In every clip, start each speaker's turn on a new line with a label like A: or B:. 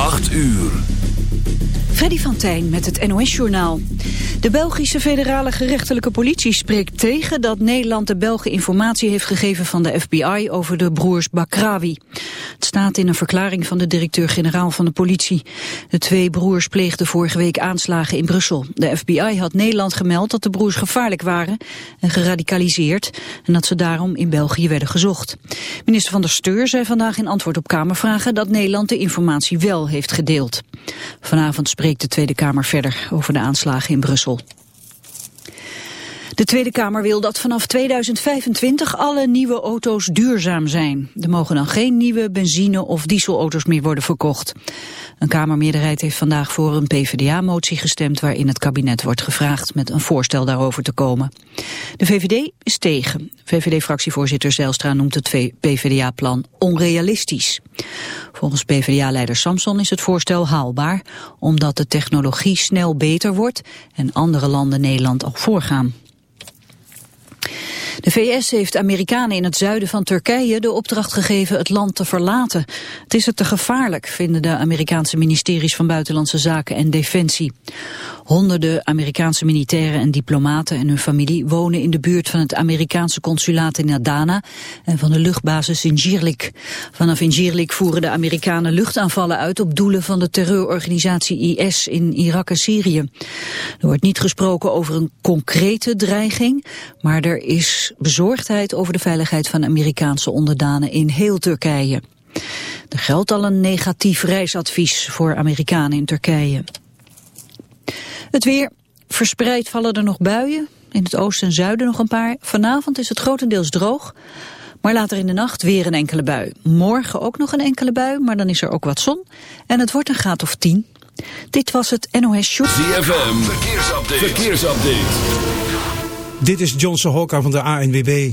A: 8 uur.
B: Freddy van Tijn met het NOS-journaal. De Belgische federale gerechtelijke politie spreekt tegen dat Nederland de Belgen informatie heeft gegeven van de FBI over de broers Bakrawi. Het staat in een verklaring van de directeur-generaal van de politie. De twee broers pleegden vorige week aanslagen in Brussel. De FBI had Nederland gemeld dat de broers gevaarlijk waren en geradicaliseerd en dat ze daarom in België werden gezocht. Minister van der Steur zei vandaag in antwoord op Kamervragen dat Nederland de informatie wel heeft gedeeld. Vanavond spreekt de Tweede Kamer verder over de aanslagen in Brussel. De Tweede Kamer wil dat vanaf 2025 alle nieuwe auto's duurzaam zijn. Er mogen dan geen nieuwe benzine- of dieselauto's meer worden verkocht. Een Kamermeerderheid heeft vandaag voor een PvdA-motie gestemd... waarin het kabinet wordt gevraagd met een voorstel daarover te komen. De VVD is tegen. VVD-fractievoorzitter Zijlstra noemt het PvdA-plan onrealistisch. Volgens PvdA-leider Samson is het voorstel haalbaar... omdat de technologie snel beter wordt en andere landen Nederland al voorgaan. De VS heeft Amerikanen in het zuiden van Turkije de opdracht gegeven het land te verlaten. Het is er te gevaarlijk, vinden de Amerikaanse ministeries van Buitenlandse Zaken en Defensie. Honderden Amerikaanse militairen en diplomaten en hun familie wonen in de buurt van het Amerikaanse consulaat in Adana en van de luchtbasis in Jirlik. Vanaf Jirlik voeren de Amerikanen luchtaanvallen uit op doelen van de terreurorganisatie IS in Irak en Syrië. Er wordt niet gesproken over een concrete dreiging, maar er is bezorgdheid over de veiligheid van Amerikaanse onderdanen in heel Turkije. Er geldt al een negatief reisadvies voor Amerikanen in Turkije. Het weer. Verspreid vallen er nog buien. In het oosten en zuiden nog een paar. Vanavond is het grotendeels droog. Maar later in de nacht weer een enkele bui. Morgen ook nog een enkele bui, maar dan is er ook wat zon. En het wordt een graad of 10. Dit was het NOS Show.
A: ZFM, verkeersupdate. verkeersupdate.
C: Dit is Johnson Hokka van de ANWB.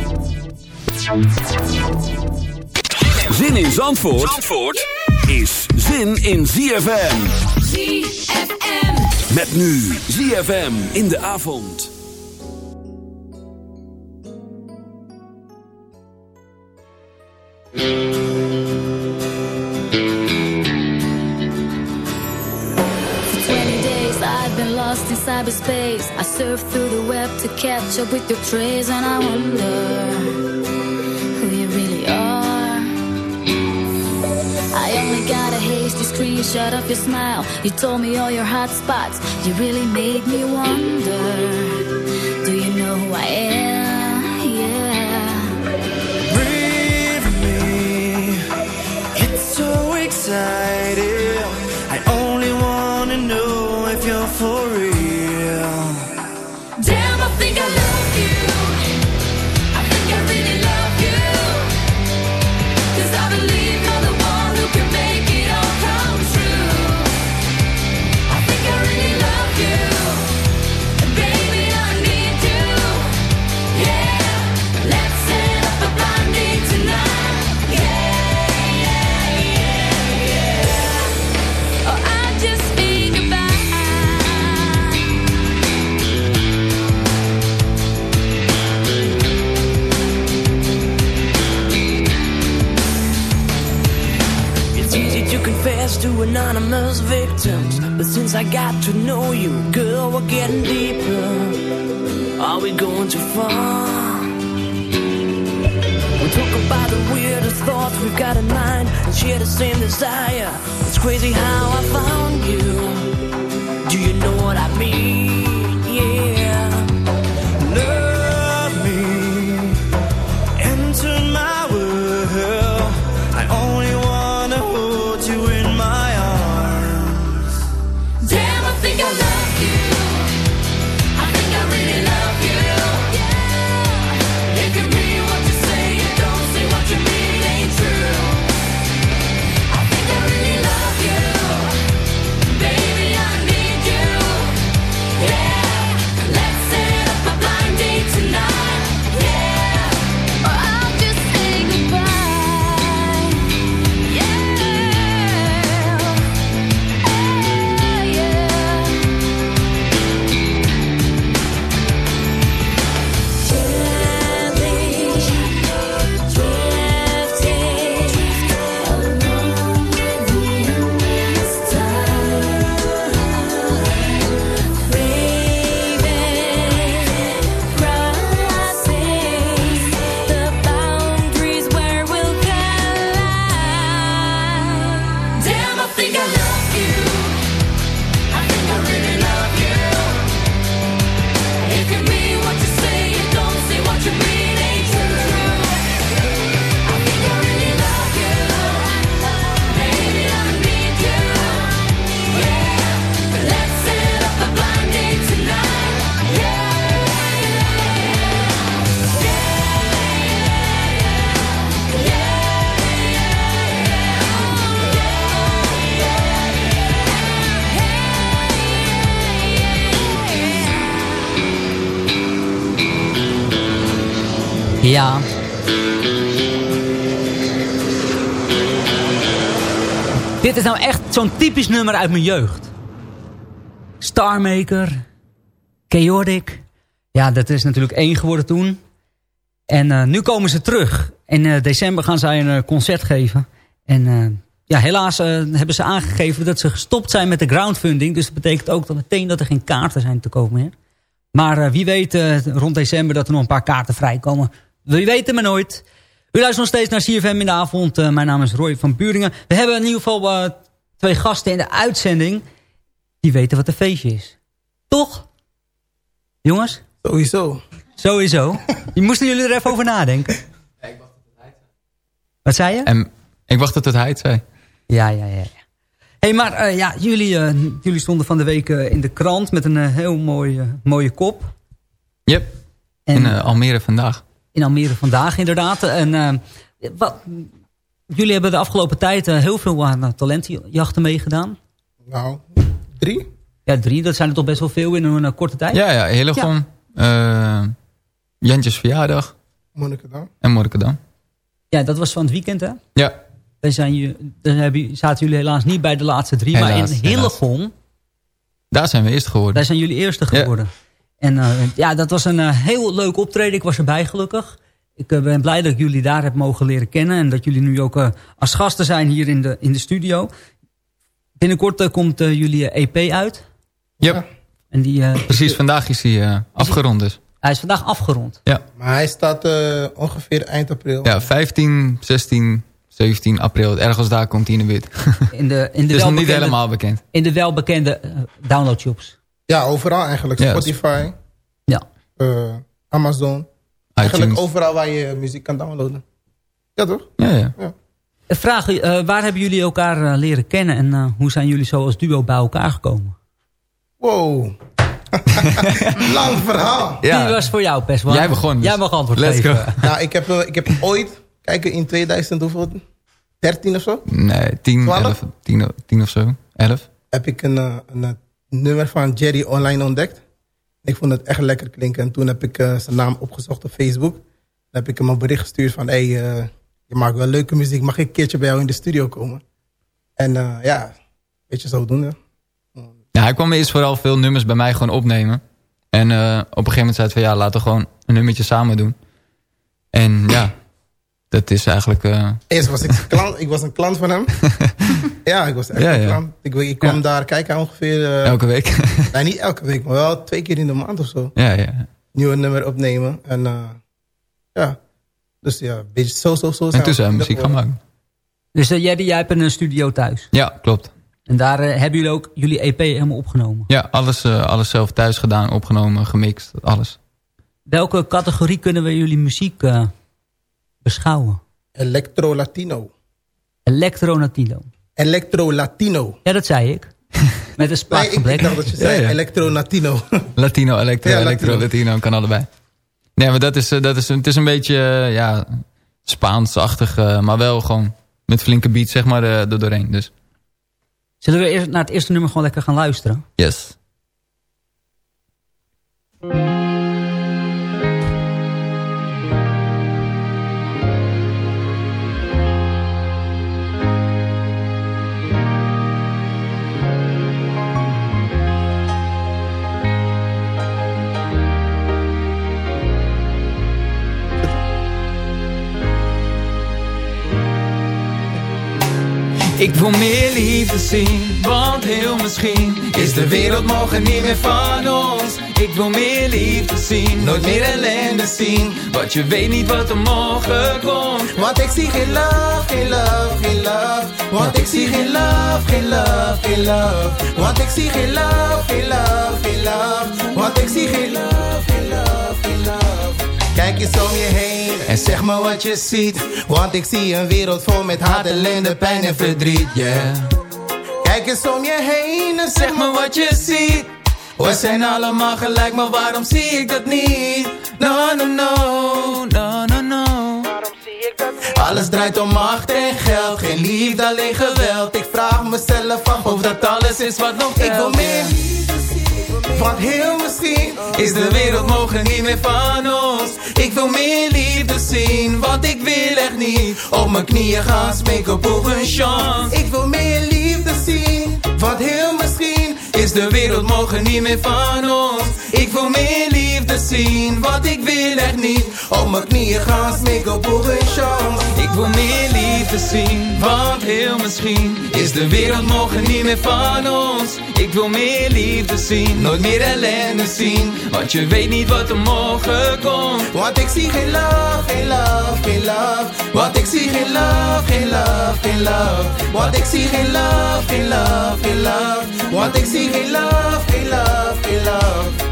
A: Zin in Zandvoort, Zandvoort is zin in ZFM.
D: ZFM.
A: Met nu ZFM in de avond.
D: lost in cyberspace. I surf through the web to catch up with your trace, and I wonder got a hasty screenshot of your smile. You told me all your hot spots. You really made me wonder. Do you know who I am? Yeah.
E: Breathe me. It's so exciting. To know you, girl, we're getting deeper. Are we going too far? We talk about the weirdest thoughts we've got in mind and share the same desire. It's crazy how I found
F: Ja. Dit is nou echt zo'n typisch nummer uit mijn jeugd. Starmaker. Chaotic. Ja, dat is natuurlijk één geworden toen. En uh, nu komen ze terug. In uh, december gaan zij een uh, concert geven. En ja, helaas hebben ze aangegeven dat ze gestopt zijn met de groundfunding. Dus dat betekent ook dat meteen dat er geen kaarten zijn te komen meer. Maar wie weet rond december dat er nog een paar kaarten vrijkomen. Wie weet het maar nooit. U luistert nog steeds naar CFM in de avond. mijn naam is Roy van Buringen. We hebben in ieder geval twee gasten in de uitzending. Die weten wat een feestje is. Toch? Jongens?
G: Sowieso.
F: Sowieso. Je moesten jullie er even over nadenken. Ja, ik wacht tot het heid zei. Wat zei je?
H: En ik wacht tot het heid zei.
F: Ja, ja, ja. hey, maar uh, ja, jullie, uh, jullie stonden van de week uh, in de krant met een heel mooie, mooie kop.
H: Yep. En, in Almere vandaag.
F: In Almere vandaag, inderdaad. En wat, jullie hebben de afgelopen tijd heel veel aan talentjachten meegedaan.
G: Nou, drie?
F: Ja, drie. Dat zijn er toch best wel veel in een korte tijd.
H: Ja, ja. Hillegom. Ja. Jantjes verjaardag.
G: Monnikendam.
H: En Monnikendam.
F: Ja, dat was van het weekend, hè?
H: Ja.
F: Dan, zijn je, dan hebben, zaten jullie helaas niet bij de laatste drie. Helaas, maar in Hillegom...
H: Daar zijn we eerst geworden.
F: Daar zijn jullie eerste geworden. Ja. En uh, ja, dat was een uh, heel leuk optreden. Ik was erbij gelukkig. Ik uh, ben blij dat ik jullie daar heb mogen leren kennen. En dat jullie nu ook als gasten zijn hier in de, in de studio. Binnenkort komt jullie EP uit.
H: Ja. En die, Precies, vandaag is hij afgerond dus.
F: Hij is vandaag afgerond.
H: Ja.
G: Maar hij staat uh, ongeveer eind april.
H: Ja, 15, 16, 17 april. Ergens daar komt hij in de wit.
F: In de, in de
H: dus nog niet helemaal bekend.
F: In de welbekende uh, downloadshops.
G: Ja, overal eigenlijk.
H: Ja,
G: Spotify.
F: Ja.
G: Uh, Amazon. Eigenlijk overal waar je muziek kan downloaden. Ja, toch?
H: Ja, ja.
G: ja.
F: Vraag, waar hebben jullie elkaar leren kennen en hoe zijn jullie zo als duo bij elkaar gekomen?
G: Wow. Lang verhaal.
F: Ja. Die was voor jou, Pesman.
H: Jij begon. Dus.
F: Jij mag antwoord
H: Let's
F: geven.
H: Go.
G: Nou, ik heb, ik heb ooit, kijken in 2000 hoeveel? 13 of zo?
H: Nee, 10, 11, 10, 10 of zo. 11.
G: Heb ik een, een, een, nummer van Jerry online ontdekt. Ik vond het echt lekker klinken. En toen heb ik uh, zijn naam opgezocht op Facebook. Dan heb ik hem een bericht gestuurd van... Hey, uh, je maakt wel leuke muziek. Mag ik een keertje bij jou in de studio komen? En uh, ja, weet je, zo doen.
H: Ja, hij kwam eerst vooral veel nummers bij mij gewoon opnemen. En op een gegeven moment zei hij van ja, laten we gewoon een nummertje samen doen. En ja, dat is eigenlijk...
G: Eerst was ik, klant, ik was een klant van hem. ja, ik was echt
H: ja,
G: een. Ik, ik kwam ja. daar kijken ongeveer... Uh,
H: elke week?
G: nee, niet elke week, maar wel twee keer in de maand of zo.
H: Ja, ja.
G: Nieuwe nummer opnemen. En ja, dus ja, beetje zo, zo, zo.
H: En toen zijn we muziek gaan maken.
F: Dus jij, jij hebt een studio thuis?
H: Ja, klopt.
F: En daar uh, hebben jullie ook jullie EP helemaal opgenomen?
H: Ja, alles, uh, alles zelf thuis gedaan, opgenomen, gemixt, alles.
F: Welke categorie kunnen we jullie muziek uh, beschouwen?
G: Electro-Latino.
F: Electro-Latino.
G: Electro-Latino.
F: Ja, dat zei ik. Met een spraakgebrek.
G: Nee, ik, ik dacht dat je zei ja, ja. electro-Latino.
H: Latino, electro, ja, electro, Latino, kan allebei. Nee, maar dat is, dat is, het is een beetje, ja, Spaansachtig, maar wel gewoon met flinke beat, zeg maar, er doorheen, dus...
F: Zullen we eerst naar het eerste nummer gewoon lekker gaan luisteren?
H: Yes.
I: Ik wil meer liefde zien, want heel misschien is de wereld morgen niet meer van ons. Ik wil meer liefde zien, nooit meer ellende zien, want je weet niet wat er morgen komt.
J: Want ik zie geen love, geen love, geen love. Want ik zie geen love, geen love, geen love. Want ik zie geen love, geen love, geen love. Want ik zie geen love, geen love, geen love. Kijk eens om je heen en zeg me wat je ziet. Want ik zie een wereld vol met haat, ellende, pijn en verdriet, yeah. Kijk eens om je heen en zeg me wat je ziet. We zijn allemaal gelijk, maar waarom zie ik dat niet? No, no, no, no, no, no. Alles draait om macht en geld, geen liefde, alleen geweld. Ik vraag mezelf af of dat alles is wat nog telt. Ik wil meer want heel misschien is de wereld morgen niet meer van ons.
H: Ik wil meer liefde zien, want ik wil echt niet. Op mijn knieën gaan smeken op een chance.
G: Ik wil meer liefde zien, want heel misschien
H: Is de wereld morgen niet meer van ons. Ik wil meer liefde zien, want ik wil echt niet. Op mijn knieën gaan op een chance. Ik wil meer liefde zien, want heel misschien Is de wereld morgen niet meer van ons. Ik wil meer liefde zien, nooit meer ellende zien. Want je weet niet wat er morgen komt.
G: Want ik zie geen love, geen love, geen love.
H: Want ik zie geen love, geen love, geen love.
G: Want ik zie geen love, geen love, geen love. Want ik zie geen love, geen love, geen love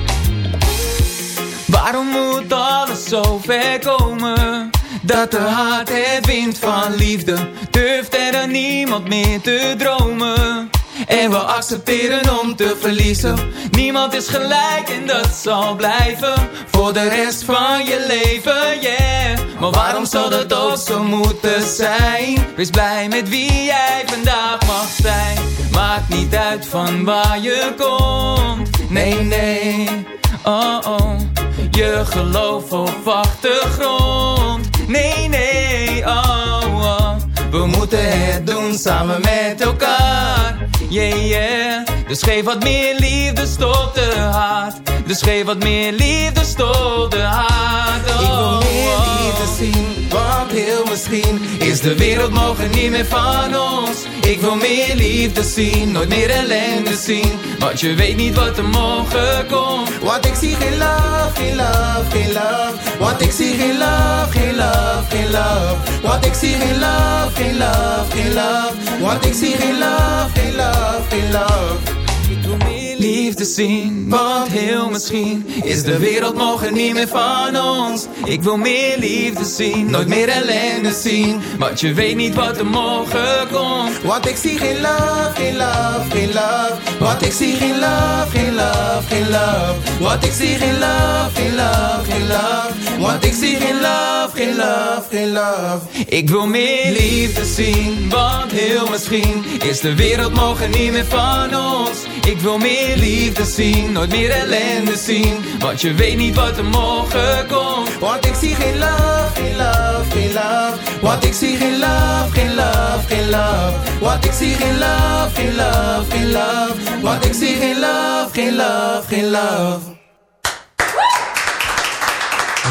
H: Waarom moet alles zo ver komen? Dat de hart het wint van liefde. Durft er dan niemand meer te dromen? En we accepteren om te verliezen. Niemand is gelijk en dat zal blijven Voor de rest van je leven, yeah. Maar waarom zal dat ook zo moeten zijn? Wees blij met wie jij vandaag mag zijn. Maakt niet uit van waar je komt. Nee, nee, oh oh Je geloof op achtergrond. Nee, nee, oh oh. We moeten het doen samen met elkaar yeah, yeah. Dus geef wat meer liefde, stop de haat. Dus geef wat meer liefde, stop de haat.
G: Oh, ik wil meer oh. liefde zien, want heel misschien is de wereld morgen niet meer van ons. Ik wil meer liefde zien, nooit meer ellende zien. Want je weet niet wat er morgen komt. Want ik zie geen love, geen love, geen love. Want ik zie geen love, geen love, geen love. Want ik zie geen love, geen love, geen love. Want ik zie geen love, geen love, geen love.
H: Ik wil meer liefde zien, want heel misschien is de wereld morgen niet meer van ons. Ik wil meer liefde zien, nooit meer ellende zien, want je weet niet wat er morgen komt.
G: Want ik zie geen love, geen love, geen love. Want ik zie geen love, geen love, geen love. Want ik zie geen love, geen love, geen love. Want ik zie geen love, geen love, geen love.
H: Ik wil meer liefde zien, want heel misschien is de wereld morgen niet meer van ons. Ik wil meer liefde zien, nooit meer ellende zien Want je weet niet wat er morgen komt
G: Want ik zie geen love, geen love, geen love Want ik zie geen love, geen love, geen love Want ik zie geen love, geen love, geen love Want ik zie geen love, geen love, geen love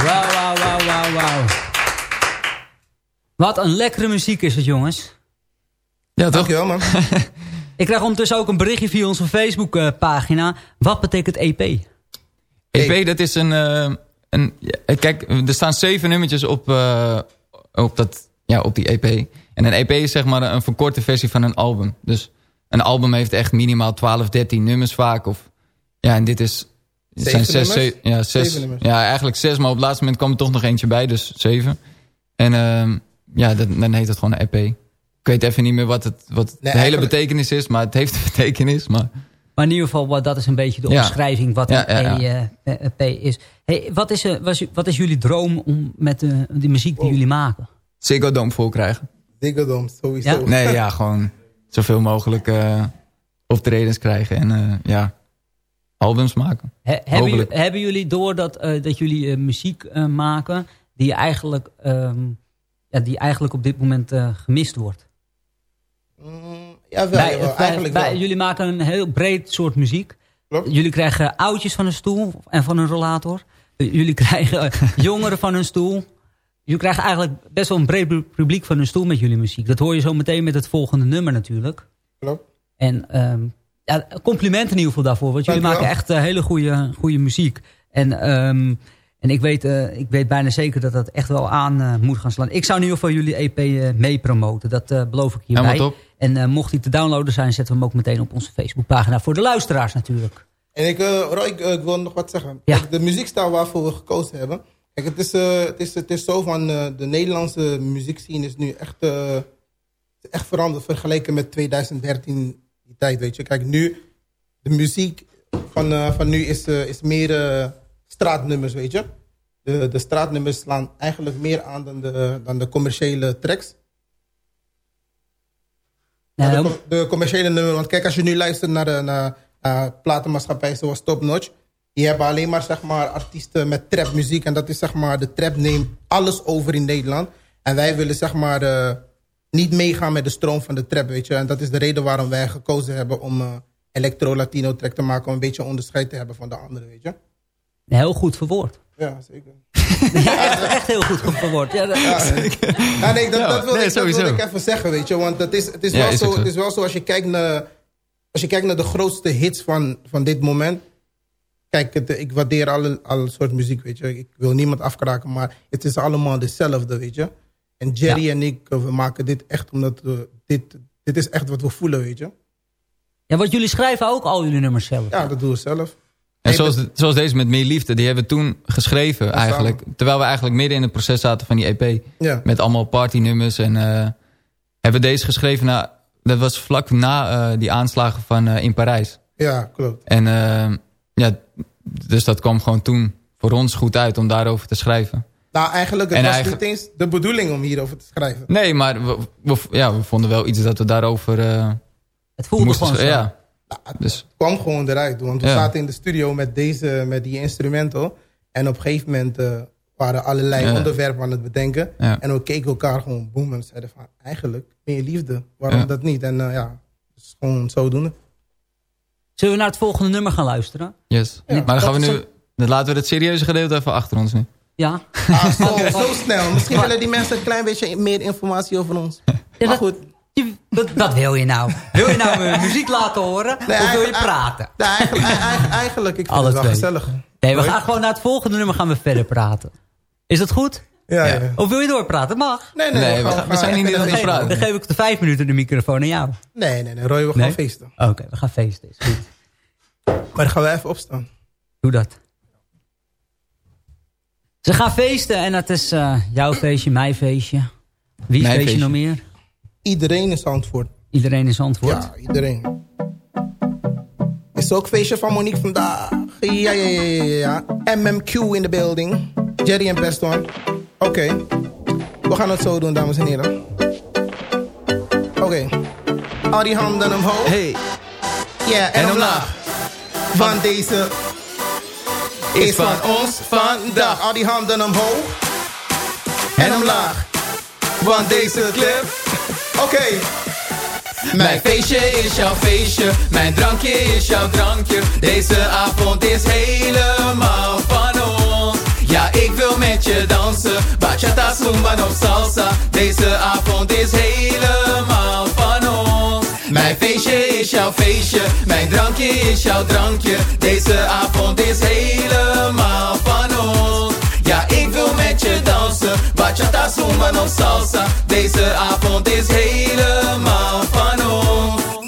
F: Wauw, wauw, wauw, wauw, wauw. Wat een lekkere muziek is het, jongens.
G: Ja, toch? Dankjewel, man.
F: Ik krijg ondertussen ook een berichtje via onze Facebookpagina. Wat betekent EP?
K: EP, dat is een, uh, een... Kijk, er staan zeven nummertjes op, uh, op, dat, ja, op die EP. En een EP is zeg maar een verkorte versie van een album. Dus een album heeft echt minimaal 12, 13 nummers vaak. Of, ja, en dit is...
G: Zeven zijn zes,
K: nummers? ja, zes, zeven nummers. Ja, eigenlijk zes, maar op het laatste moment kwam er toch nog eentje bij. Dus zeven. En uh, ja, dan, dan heet het gewoon een EP. Ik weet even niet meer wat, het, wat de hele betekenis is, maar het heeft een betekenis. Maar,
F: maar in ieder geval, dat is een beetje de omschrijving wat een ja, EP is. Hey, wat, is was, wat is jullie droom om met de, die muziek die jullie maken?
K: Ziggo Dome vol krijgen.
G: Ziggo Dome, sowieso.
K: Nee, ja, gewoon zoveel mogelijk uh, optredens krijgen en uh, ja, albums maken.
F: He, hebben, hebben, jullie door dat, uh, dat jullie muziek maken die eigenlijk, um, ja, die eigenlijk op dit moment gemist wordt?
G: Mm, ja, wel, bij, eigenlijk wel.
F: Jullie maken een heel breed soort muziek.
G: Klopt.
F: Jullie krijgen oudjes van een stoel en van een rollator. Jullie krijgen jongeren van een stoel. Jullie krijgen eigenlijk best wel een breed publiek van een stoel met jullie muziek. Dat hoor je zo meteen met het volgende nummer natuurlijk.
G: Klopt.
F: En um, ja, complimenten in ieder geval daarvoor. Want jullie maken echt uh, hele goede, goede muziek. En um, en ik weet, uh, ik weet bijna zeker dat dat echt wel aan uh, moet gaan slaan. Ik zou in ieder geval jullie EP uh, mee promoten. Dat beloof ik hierbij.
K: Helemaal top.
F: En mocht die te downloaden zijn, zetten we hem ook meteen op onze Facebookpagina. Voor de luisteraars natuurlijk.
G: En ik, Roy, ik, ik, wil nog wat zeggen. Ja. Kijk, de muziekstijl waarvoor we gekozen hebben. Kijk, het is, het is, het is zo van, de Nederlandse muziekscene is nu echt, echt veranderd. Vergeleken met 2013, die tijd, weet je. Kijk, nu, de muziek van, van nu is, is meer straatnummers, weet je. De, de straatnummers slaan eigenlijk meer aan dan de, dan de commerciële tracks. Nou, de, de, commerciële nummer, want kijk, als je nu luistert naar, de, naar, naar platenmaatschappijen zoals Top Notch, die hebben alleen maar, zeg maar artiesten met trapmuziek. En dat is zeg maar, de trap neemt alles over in Nederland. En wij willen zeg maar uh, niet meegaan met de stroom van de trap, weet je. En dat is de reden waarom wij gekozen hebben om uh, electro-latino track te maken. Om een beetje onderscheid te hebben van de anderen, weet je.
F: Heel goed verwoord.
G: Ja, zeker.
F: ja, echt heel goed verwoord. Ja, dat... ja,
G: ja, nee, dat, dat, wil ik, dat wil ik even zeggen, weet je. Want het is, het is, wel, is zo, het is wel zo als je kijkt naar, als je kijkt naar de grootste hits van, van dit moment. Kijk, het, ik waardeer alle, alle soort muziek, weet je. Ik wil niemand afkraken, maar het is allemaal hetzelfde, weet je. En Jerry en ik, we maken dit echt omdat we... Dit, dit is echt wat we voelen, weet je.
F: Ja, want jullie schrijven ook al jullie nummers zelf.
G: Ja, dat doen we zelf.
K: En zoals, zoals deze met Meer Liefde, die hebben we toen geschreven eigenlijk. Terwijl we eigenlijk midden in het proces zaten van die EP.
G: Ja.
K: Met allemaal partynummers. En uh, hebben we deze geschreven, na, dat was vlak na uh, die aanslagen van uh, in Parijs.
G: Ja, klopt.
K: En ja, dus dat kwam gewoon toen voor ons goed uit om daarover te schrijven.
G: Nou, eigenlijk, het en was eigenlijk... niet eens de bedoeling om hierover te schrijven.
K: Nee, maar we, we, ja, we vonden wel iets dat we daarover...
F: het voelde gewoon zo.
K: Ja.
G: Nou, het dus. kwam gewoon eruit. Want we zaten in de studio met, deze, met die instrumenten. En op een gegeven moment uh, waren allerlei ja. onderwerpen aan het bedenken.
K: Ja.
G: En we keken elkaar gewoon boem en zeiden van... eigenlijk, meer liefde. Waarom dat niet? En uh, ja, is gewoon zodoende.
F: Zullen we naar het volgende nummer gaan luisteren?
K: Yes. maar dan gaan we nu... Dan laten we het serieuze gedeelte even achter ons nu.
F: Ja.
G: Ah, zo, zo, snel. Misschien willen die mensen een klein beetje meer informatie over ons. maar goed.
F: Dat, dat, wil je nou. Wil je nou muziek laten horen? Nee, of wil je praten?
G: Nee, eigenlijk, eigenlijk, ik vind het wel gezellig.
F: Nee, we gaan gewoon naar het volgende nummer gaan we verder praten. Is dat goed?
G: Ja, ja.
F: Of wil je doorpraten? Mag.
G: Nee, nee,
K: nee we, gaan, we, zijn niet aan het praten.
F: Dan geef ik de vijf minuten de microfoon aan jou.
G: Nee, nee, nee. Roy, we gaan nee? feesten.
F: Oké, we gaan feesten. Is goed.
G: Maar dan gaan we even opstaan.
F: Doe dat. Ze gaan feesten en dat is uh, jouw feestje, mijn feestje. Wie feestje, feestje nog meer?
G: Iedereen is antwoord.
F: Iedereen is antwoord?
G: Ja, iedereen. Is ook feestje van Monique vandaag. Ja, ja, ja, ja, ja. MMQ in de building. Jerry en Best One. Oké. Okay. We gaan het zo doen, dames en heren. Oké. Okay. Al die handen omhoog.
K: Hey.
G: Ja, yeah, en, en omlaag. Van deze is van ons vandaag. Al die handen omhoog. En omlaag. Want deze clip Oké.
H: Mijn feestje is jouw feestje, mijn drankje is jouw drankje. Deze avond is helemaal van ons. Ja, ik wil met je dansen, bachata, zumba of salsa. Deze avond is helemaal van ons. Mijn feestje is jouw feestje, mijn drankje is jouw drankje. Deze avond is helemaal van ons. Ja, ik wil met je dansen, bachata, zumba of salsa. Deze avond is helemaal van ons.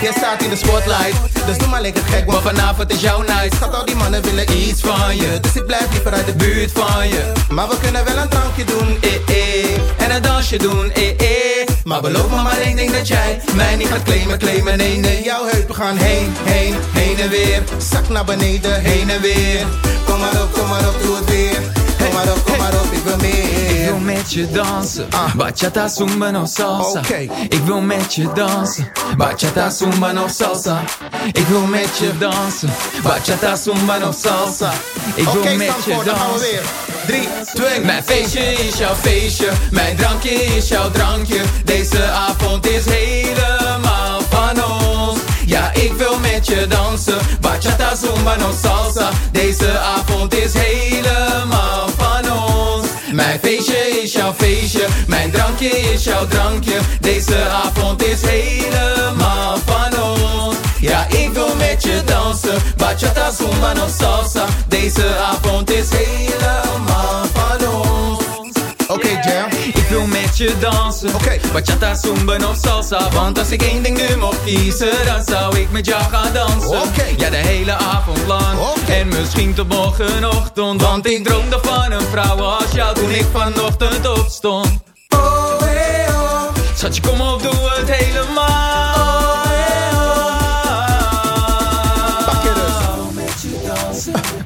G: Je staat in de spotlight, dus doe maar lekker gek,
H: want vanavond is jouw night.
G: Schat, al die mannen willen iets van je, dus ik blijf liever uit de buurt van je. Maar we kunnen wel een drankje doen,
H: eh eh, en een dansje doen, eh eh. Maar beloof me maar één ding dat jij mij niet gaat claimen, claimen, nee, nee.
G: Jouw heupen gaan
H: heen, heen, heen en weer.
G: Zak naar beneden,
H: heen en weer.
G: Kom maar op, kom maar op, doe het weer. Kom maar op, kom maar op, ik wil meer.
H: Ik wil met je dansen, ah. bachata, zumba of salsa.
G: Okay.
H: Ik wil met je dansen, bachata, zumba of salsa. Ik wil met je dansen, bachata, zumba of salsa. Ik wil
G: okay,
H: met je dansen.
G: gaan we weer. 3, 2,
H: Mijn feestje is jouw feestje, mijn drankje is jouw drankje. Deze avond is helemaal van ons. Ja, ik wil met je dansen, bachata, zumba of salsa. Deze avond is helemaal Mijn feestje is jouw feestje, mijn drankje is jouw drankje. Deze avond is helemaal van ons. Ja, ik wil met je dansen, bachata, zumba of salsa. Deze avond is helemaal van ons.
G: Oké, okay, Jam.
H: Ik wil met je dansen.
G: Okay.
H: Bachata, zumba of salsa. Want als ik één ding nu mocht kiezen, dan zou ik met jou gaan dansen.
G: Okay.
H: Ja, de hele avond lang.
G: Okay.
H: En misschien tot morgenochtend. Want ik droomde van een vrouw als jou toen ik vanochtend opstond.
G: Oh, hey, oh.
H: Schatje, kom op, doe het helemaal.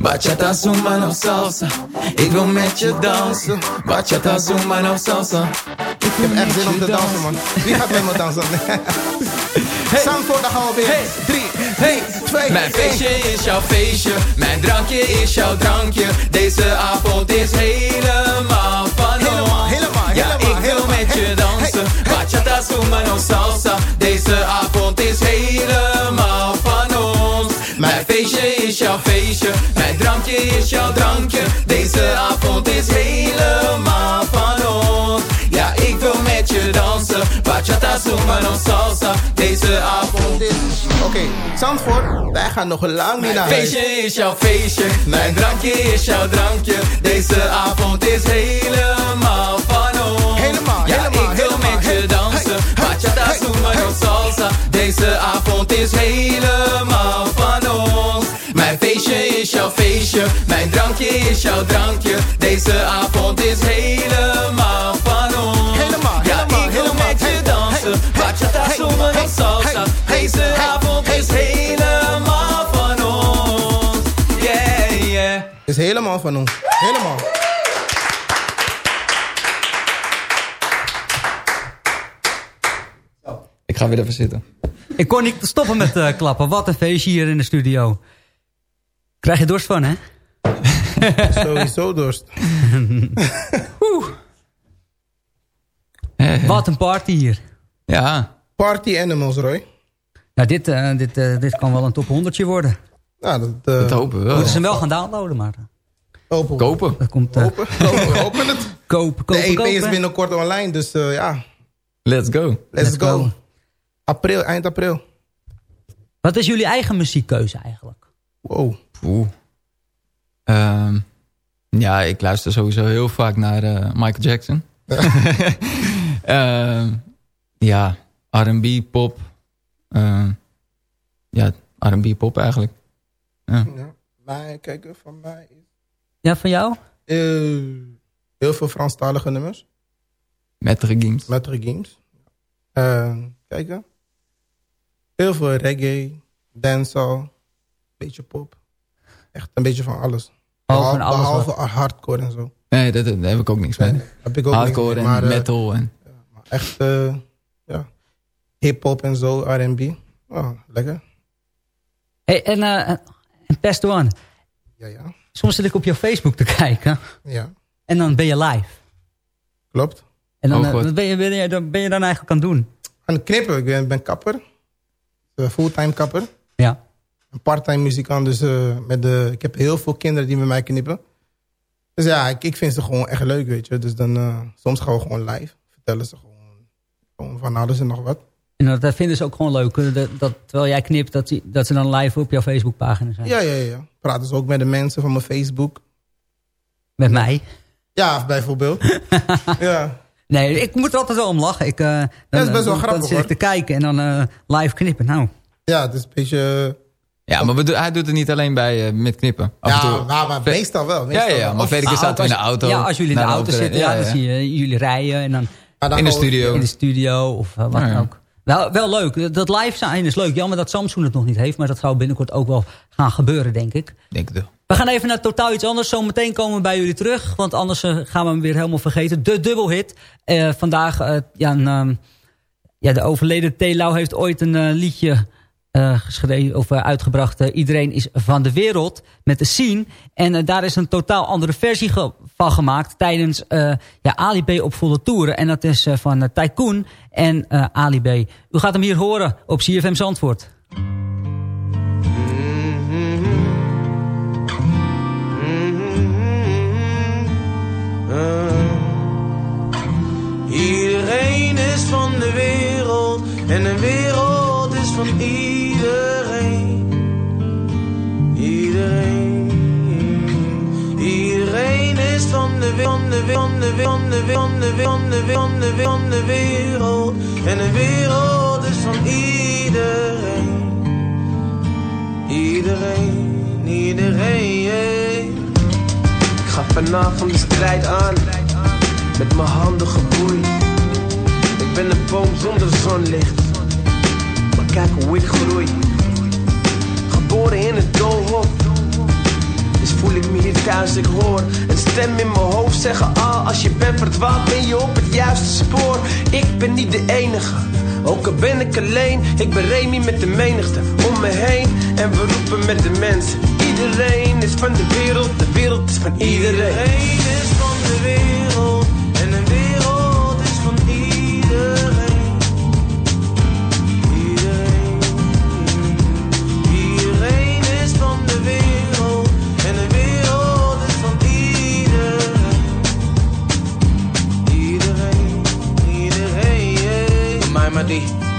H: Bachata, zumba of salsa. Ik wil met je dansen. Bachata, zumba of salsa.
G: Ik heb echt zin om te dansen, man. Wie gaat met me dansen? hey. Zandvoort, dan gaan we weer. 3,
H: hey,
G: 2,
H: Mijn feestje is jouw feestje, mijn drankje is jouw drankje. Deze avond is helemaal van
G: Helemaal,
H: ons.
G: helemaal,
H: Ja,
G: helemaal,
H: ik wil
G: helemaal.
H: met je
G: Hey,
H: dansen.
G: hey,
H: Bachata, zumba, no salsa. Deze avond is helemaal feestje is jouw feestje, mijn drankje is jouw drankje. Deze avond is helemaal van ons. Ja, ik wil met je dansen. Bachata, zumba, salsa. Deze avond
G: Dit- Oké, Zandvoort, wij gaan nog lang niet naar huis.
H: feestje is jouw feestje, mijn drankje is jouw drankje. Deze avond is helemaal van ons.
G: Helemaal,
H: ja,
G: helemaal,
H: ik wil
G: helemaal.
H: met je dansen.
G: hey,
H: Bachata,
G: hey,
H: zumba,
G: hey.
H: salsa. Deze avond is helemaal van. Mijn feestje is jouw feestje, mijn drankje is jouw drankje. Deze avond is helemaal van ons.
G: Helemaal,
H: ja,
G: helemaal,
H: ik wil
G: helemaal.
H: met je
G: Hey,
H: dansen.
G: hey,
H: Bachata,
G: hey, hey,
H: salsa.
G: hey,
H: Deze
G: hey,
H: avond
G: hey,
H: is helemaal van ons. Yeah, yeah.
G: Is helemaal van ons. Helemaal.
K: Ik ga weer even zitten.
F: Ik kon niet stoppen met eh, klappen. Wat een feestje hier in de studio. Krijg je dorst van, hè?
G: Sowieso dorst.
F: Wat een party hier.
K: Ja,
G: Party Animals, Roy.
F: Nou, dit, eh, dit, eh, dit kan wel een top 100 worden.
G: Nou, dat, eh,
K: dat hopen we wel.
F: Moeten ze hem wel gaan downloaden, maar
G: Open.
K: Kopen.
F: dat komt... eh,
G: Open. Open. Het.
F: kopen,
G: De
F: kopen,
G: EP
F: kopen.
G: is binnenkort online, dus eh, ja,
K: Let's go.
G: let's,
F: Let's
G: go.
F: go.
G: April, eind april.
F: Wat is jullie eigen muziekkeuze eigenlijk?
G: Wow.
K: Oeh. Ehm, ja, ik luister sowieso heel vaak naar eh, Michael Jackson. Ehm, ja, R&B, pop. Ehm, ja, R&B, pop eigenlijk. Ja.
G: Ja. Mij, kijken, van mij is...
F: Ja, van jou?
G: eh, heel veel Franstalige nummers.
K: Met de games.
G: Met games. Uh, kijken. Heel veel reggae, dancehall, beetje pop. Echt een beetje van alles.
F: Oh, van
G: Behalve-
F: alles
G: Behalve hardcore en zo.
K: Nee, dat, daar heb ik ook niks mee.
G: Heb ik ook
K: Hardcore
G: niks
K: en
G: mee, maar, eh,
K: metal. En,
G: maar echt, eh, ja. Hip-hop en zo, RB. Oh, lekker.
F: Hey, en, eh en Pest One.
G: Ja, ja.
F: Soms zit ik op jouw Facebook te kijken.
G: Ja,
F: En dan ben je live.
G: klopt.
F: En dan,
K: Oh,
F: wat ben, je, ben, je, dan ben je dan eigenlijk aan het doen?
G: Aan het knippen, ik ben, ben kapper. Fulltime kapper.
F: Ja.
G: Een parttime muzikant, dus eh, met de, ik heb heel veel kinderen die met mij knippen. Dus ja, ik, ik vind ze gewoon echt leuk, weet je. Dus dan, eh, soms gaan we gewoon live. Vertellen ze gewoon, gewoon van alles en nog wat.
F: En dat, dat vinden ze ook gewoon leuk. eh, Dat, dat, terwijl jij knipt, dat, dat ze dan live op jouw Facebookpagina zijn.
G: Ja, ja, ja. Praten ze ook met de mensen van mijn Facebook.
F: Met mij.
G: Ja, bijvoorbeeld. ja.
F: Nee, ik moet er altijd wel om lachen. Ik, eh, dan,
G: dat is best wel
F: dan-
G: grappig,
F: Dan zit ik te kijken en dan eh, live knippen. Nou,
G: ja, het is een beetje...
K: ja, maar hij doet het niet alleen bij eh, met knippen. Af en
G: ja,
K: toe.
G: maar, maar meestal wel.
K: ja,
G: Meestal
K: ja, ja,
G: wel.
K: maar
G: Of-
K: verder keer
F: nou,
K: zaten we in de auto.
F: Ja, als jullie in de auto zitten, ja, dan zie je jullie rijden. En dan
G: maar dan
K: In de studio.
F: in de studio of eh, wat
K: Ja,
F: dan ook. Wel, wel leuk. Dat live zijn is leuk. Jammer dat Samsung het nog niet heeft. Maar dat zou binnenkort ook wel gaan gebeuren, denk ik.
K: Denk ik wel.
F: We gaan even naar totaal iets anders. Zometeen komen we bij jullie terug. Want anders eh, gaan we hem weer helemaal vergeten. De dubbelhit. Eh, vandaag, eh, ja, een, ehm, ja, de overleden T. Lau heeft ooit een eh, liedje eh, geschreven of eh, uitgebracht. eh, Iedereen is van de wereld. Met de scene. En eh, daar is een totaal andere versie van gemaakt. Tijdens eh ja, Ali B op volle toeren. En dat is eh, van eh, Tycoon en eh Ali B. U gaat hem hier horen op CFM Zandvoort.
E: Iedereen is van de wereld en de wereld is van iedereen. Iedereen, iedereen is van de van de van de van de van de van de van de wereld en de wereld is van iedereen. Iedereen, iedereen. Ik ga vanavond de strijd aan met mijn handen geboeid. Ik ben een boom zonder zonlicht, maar kijk hoe ik groei. Geboren in het doolhof, dus voel ik me hier thuis. Ik hoor een stem in mijn hoofd zeggen: Ah, als je bent verdwaald, ben je op het juiste spoor. Ik ben niet de enige, ook al ben ik alleen. Ik ben Remy met de menigte om me heen.
L: En we roepen met de mensen. Iedereen is van de wereld, de wereld is van iedereen. Iedereen is van de wereld.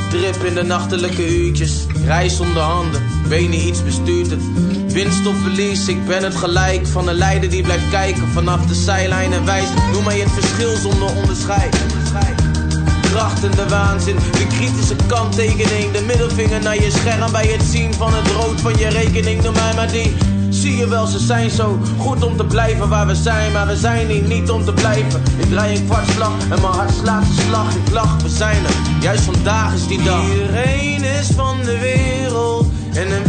L: Drip in de nachtelijke uurtjes. Reis zonder handen, benen iets bestuurt het. Winst of verlies, ik ben het gelijk. Van een leider die blijft kijken vanaf de zijlijn en wijst. Noem mij het verschil zonder onderscheid. Kracht en de waanzin, de kritische kanttekening. De middelvinger naar je scherm bij het zien van het rood van je rekening. Noem mij maar die. Zie je wel, ze zijn zo goed om te blijven waar we zijn. Maar we zijn hier niet om te blijven. Ik draai een kwartslag en mijn hart slaat de slag. Ik lach, we zijn er. Juist vandaag is die dag. Iedereen is van de wereld. En een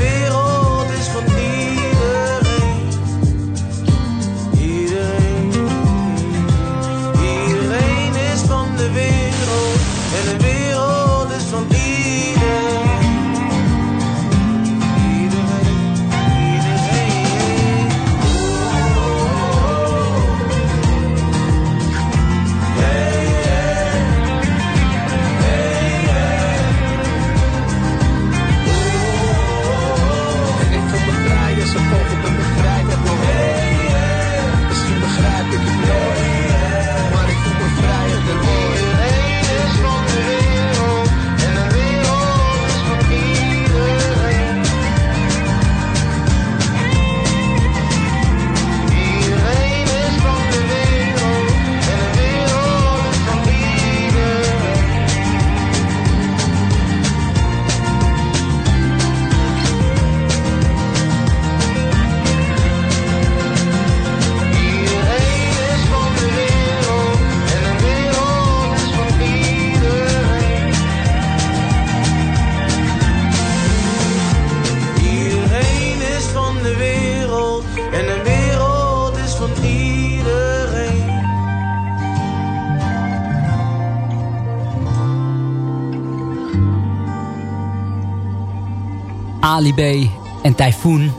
L: En
F: Typhoon.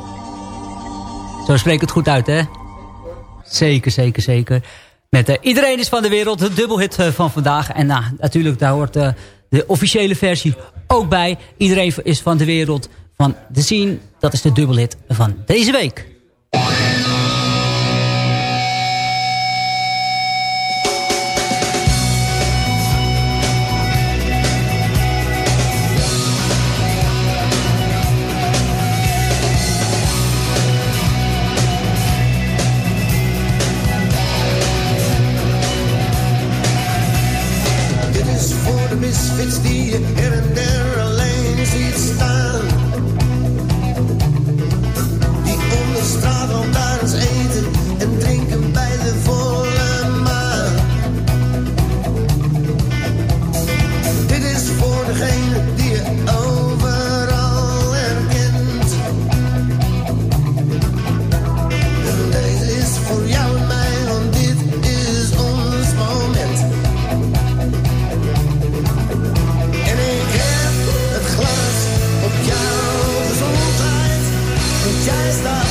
F: Zo spreek het goed uit, hè? Zeker, zeker, zeker. Met eh, Iedereen is van de wereld, de dubbelhit eh, van vandaag. En nou, natuurlijk, daar hoort eh, de officiële versie ook bij. Iedereen is van de wereld van de scene. Dat is de dubbelhit van deze week.
M: Want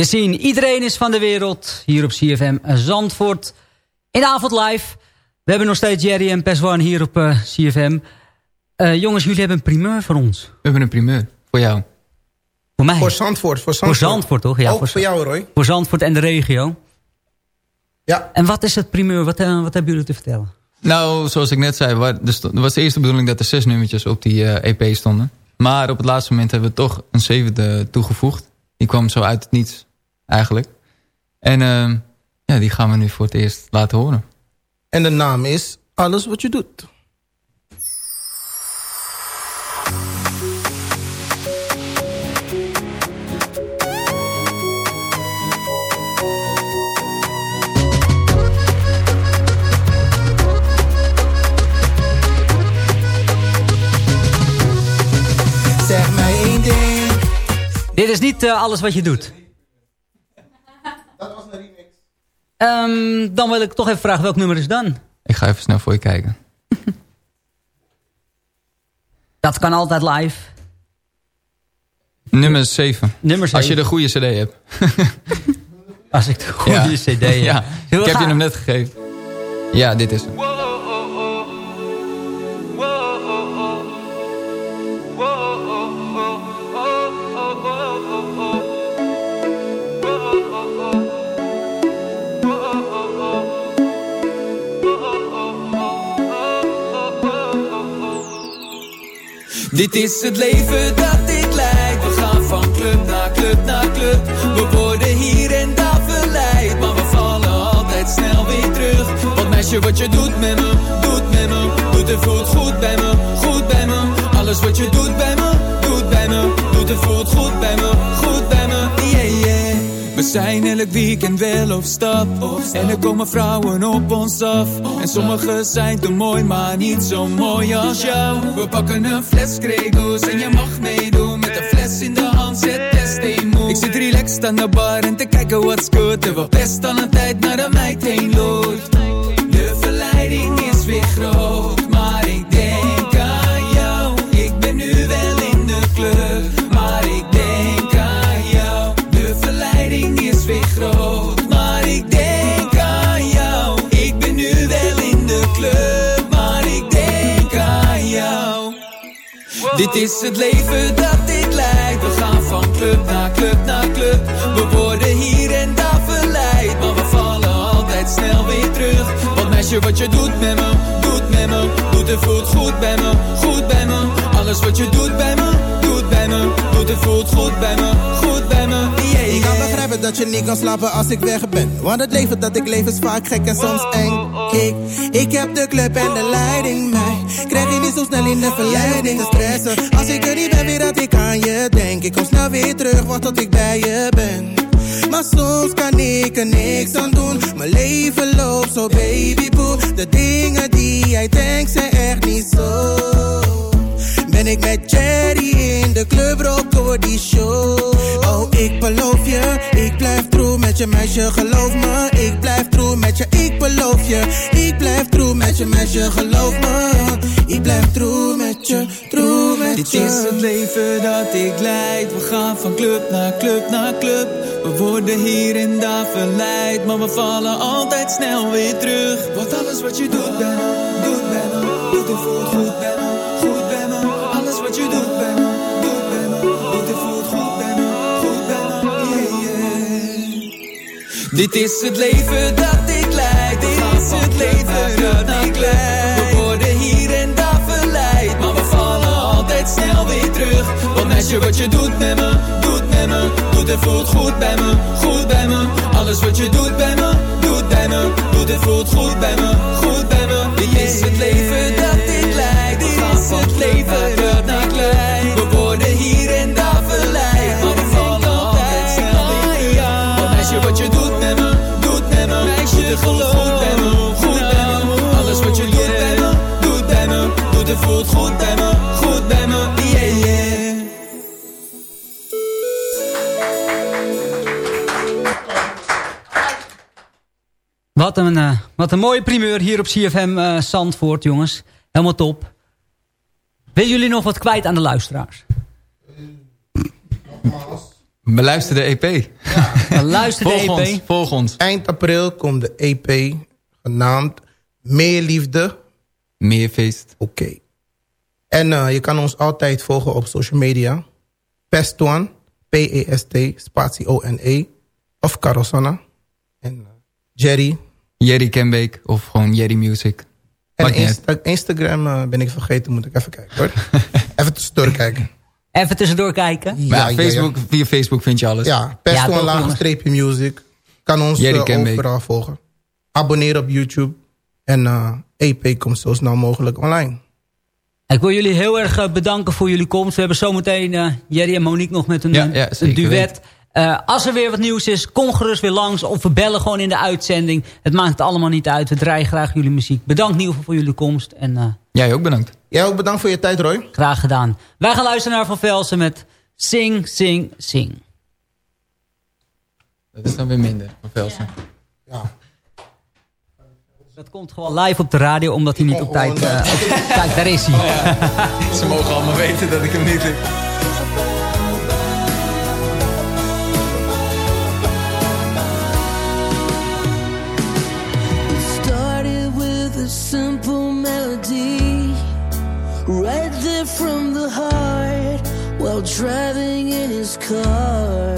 M: De
F: scene. Iedereen is van de wereld. Hier op CFM Zandvoort. In de avond live. We hebben nog steeds Jerry en Peswan hier op uh, CFM. Uh, jongens, jullie hebben een primeur voor ons. We
K: hebben een primeur. Voor jou.
F: Voor mij?
G: Voor Zandvoort. Voor Zandvoort,
F: voor Zandvoort toch? Ja,
G: Ook voor, voor jou, Roy.
F: Voor Zandvoort en de regio.
G: Ja.
F: En wat is het primeur? Wat, uh, wat hebben jullie te vertellen?
K: Nou, zoals ik net zei, er was de eerste bedoeling dat er zes nummertjes op die uh, EP stonden. Maar op het laatste moment hebben we toch een zevende toegevoegd. Die kwam zo uit het niets, eigenlijk. En uh, ja, die gaan we nu voor het eerst laten horen.
G: En de naam is Alles Wat Je Doet.
F: Dit is niet uh, alles wat je doet.
G: Dat was een remix.
F: Um, dan wil ik toch even vragen, welk nummer is dan?
K: Ik ga even snel voor je kijken.
F: Dat kan altijd live.
K: Nummer 7.
F: Nummer 7.
K: Als je de goede cd hebt.
F: Als ik de goede
K: ja.
F: cd heb.
K: Ja. Ik heb je hem net gegeven. Ja, dit is hem.
H: Dit is het leven dat ik leid. We gaan van club naar club naar club. We worden hier en daar verleid. Maar we vallen altijd snel weer terug. Want meisje, wat je doet met me, doet met me. Doet en voelt goed bij me, goed bij me. Alles wat je doet bij me, doet bij me. Doet en voelt goed bij me, goed bij me. We zijn elk weekend wel op stap. En er komen vrouwen op ons af. En sommige zijn te mooi, maar niet zo mooi als jou. We pakken een fles Gregos en je mag meedoen. Met een fles in de hand, zet test. Ik zit relaxed aan de bar en te kijken what's good. Terwijl best al een tijd naar de meid heen loopt. De verleiding is weer groot, Dit is het leven dat ik leid. We gaan van club naar club naar club. We worden hier en daar verleid, maar we vallen altijd snel weer terug. Want meisje, wat je doet met me, doet met me. Doet en voelt goed bij me, goed bij me. Alles wat je doet bij me, doet bij me. Doet en voelt goed bij me, goed bij me.
G: Kan begrijpen dat je niet kan slapen als ik weg ben. Want het leven dat ik leef is vaak gek en soms eng. Ik, ik heb de club en de leiding. Mij krijg je niet zo snel in de verleiding te stressen. Als ik er niet ben, weer dat ik aan je denk. Ik kom snel weer terug, wacht tot ik bij je ben. Maar soms kan ik er niks aan doen. Mijn leven loopt zo baby boo. De dingen die jij denkt zijn echt niet zo. Ben ik met Jerry in de club, roken die show. Oh, ik beloof je, ik blijf true met je meisje, geloof me. Ik blijf true met je, ik beloof je. Ik blijf true met je meisje, geloof me. Ik blijf true met je, true met
H: Dit
G: je.
H: is het leven dat ik leid. We gaan van club naar club naar club. We worden hier en daar verleid, maar we vallen altijd snel weer terug. Want alles wat je doet doet me, doet en voelt goed goed Dit is het leven dat ik leid. Dit is het leven dat ik leid. We worden hier en daar verleid, maar we vallen altijd snel weer terug. Want meisje, wat je doet met me, doet met me. Doet en voelt goed bij me, goed bij me. Alles wat je doet bij me, doet bij me. Doet en voelt goed bij me, goed bij me. Dit is het leven dat ik leid. Dit is het leven dat en voelt goed bij me, goed bij me. Alles wat je doet bij me, doet bij me. Doet en voelt goed bij me, goed bij me. Yeah, yeah.
F: Wat een, eh, wat een mooie primeur hier op CFM eh Zandvoort, jongens. Helemaal top. Willen jullie nog wat kwijt aan de luisteraars?
K: Beluister de EP.
F: Dan luister de
H: Volg
F: EP.
H: ons, volg ons.
G: Eind april komt de EP genaamd Meer Liefde.
H: Meer feest.
G: Oké. En eh, je kan ons altijd volgen op social media. Pestuan, P-E-S-T, spatie O-N-E. Of Carosana. En eh, Jerry.
H: Jerry Kenbeek of gewoon Jerry Music.
G: En. Insta- Instagram eh, ben ik vergeten, moet ik even kijken hoor. even tussendoor kijken.
F: Even tussendoor kijken.
H: Ja,
G: ja,
H: Facebook, via Facebook vind je alles.
G: Ja, lage
F: jongens.
G: streepje music. Kan ons
H: Kenbeek.
G: overal volgen. Abonneer op YouTube. En eh, EP komt zo snel mogelijk online.
F: Ik wil jullie heel erg eh, bedanken voor jullie komst. We hebben zometeen eh Jerry en Monique nog met een,
H: Ja, ja,
F: een duet. Eh, als er weer wat nieuws is, kom gerust weer langs. Of we bellen gewoon in de uitzending. Het maakt het allemaal niet uit. We draaien graag jullie muziek. Bedankt in ieder geval voor jullie komst. En eh,
H: Jij ook bedankt.
G: Jij ook bedankt voor je tijd Roy.
F: graag gedaan. Wij gaan luisteren naar Van Velsen met Sing, Sing, Sing.
H: Dat is dan weer minder. Van Velsen.
G: Ja.
F: Dat komt gewoon live op de radio, omdat hij niet op tijd...
G: gewoon,
F: eh, kijk, daar is hij.
H: Ze mogen allemaal weten dat ik hem niet...
N: started right there from the heart while driving in his car.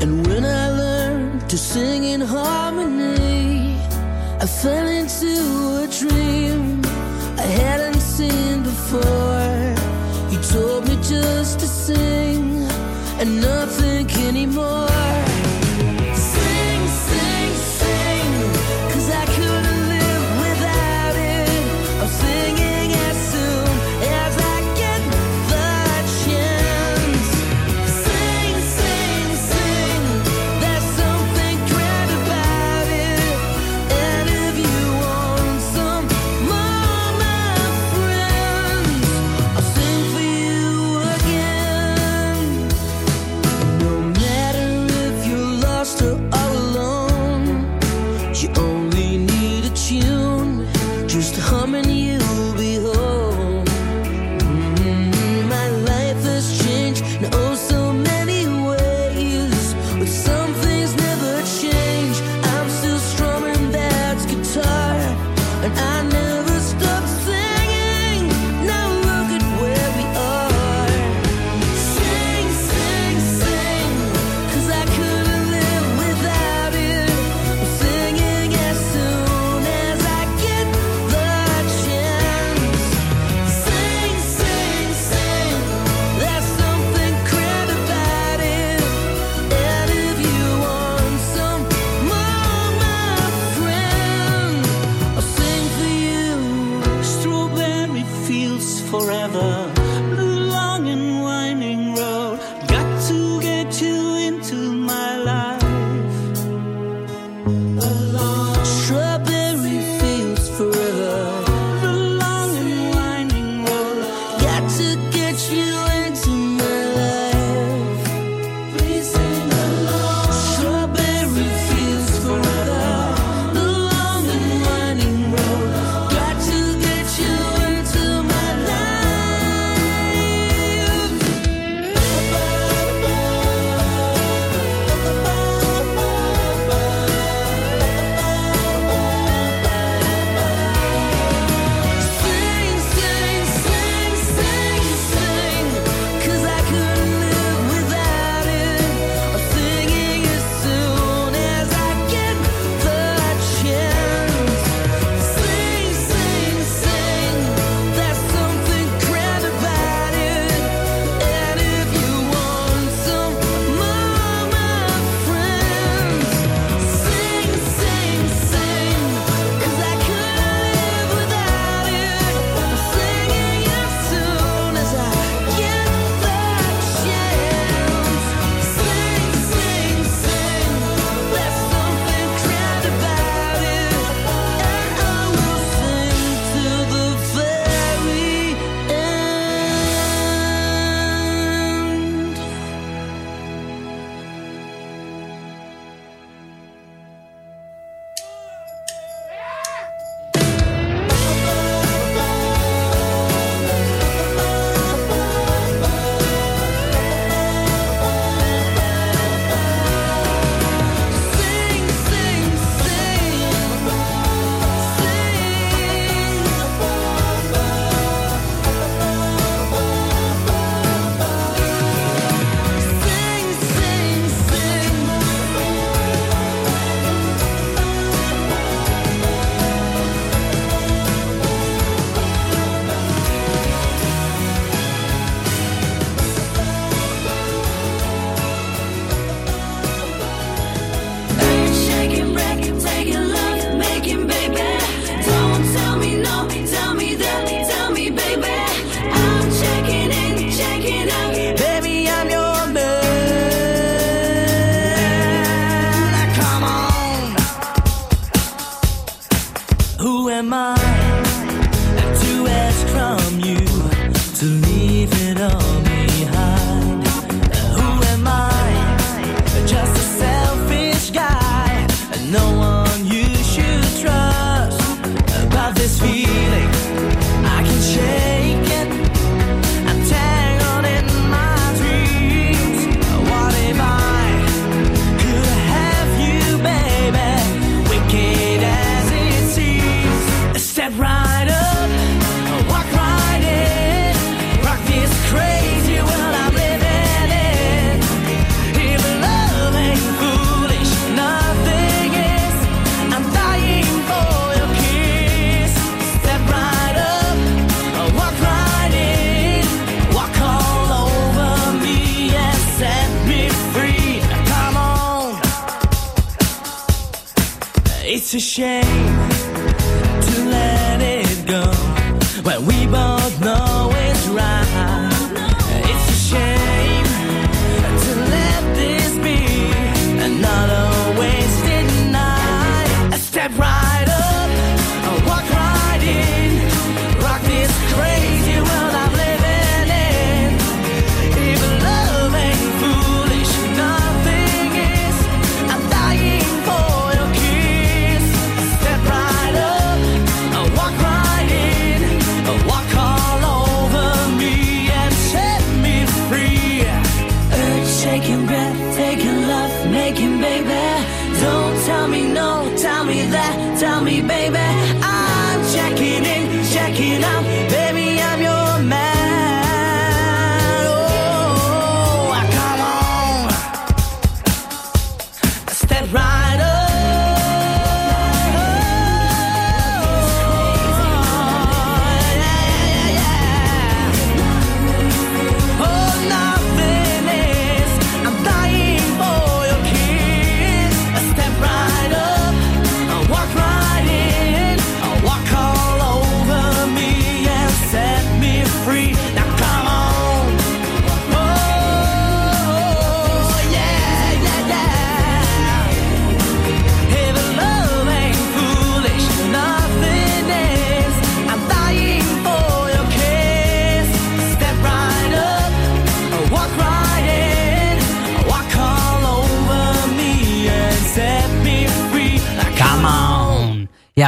N: And when i learned to sing in harmony i fell into a dream i hadn't seen before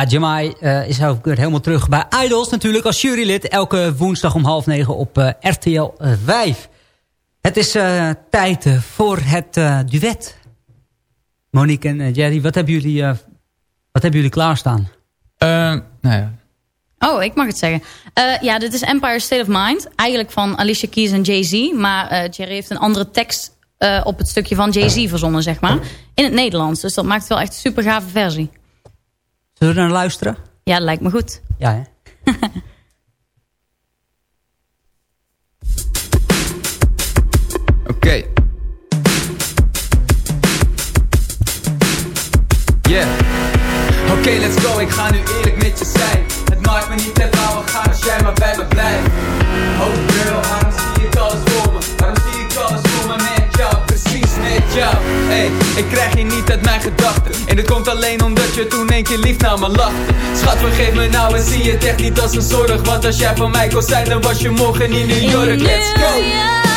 F: Ja, Jamai eh, is ook weer helemaal terug bij Idols natuurlijk als jurylid. Elke woensdag om half negen op eh, RTL 5. Het is eh, tijd eh, voor het eh, duet. Monique en eh, Jerry, wat hebben jullie, eh, wat hebben jullie klaarstaan?
H: Eh, nou ja.
O: Oh, ik mag het zeggen. Eh, ja, dit is Empire State of Mind. Eigenlijk van Alicia Keys en Jay-Z. Maar eh, Jerry heeft een andere tekst eh, op het stukje van Jay-Z verzonnen, zeg maar. In het Nederlands. Dus dat maakt wel echt een super gave versie.
F: Zullen we naar luisteren?
O: Ja, dat lijkt me goed.
F: Ja, hè?
H: Schat, vergeef me nou en zie het echt niet als een zorg. Want als jij van mij kon zijn, dan was je morgen in New York. Let's go.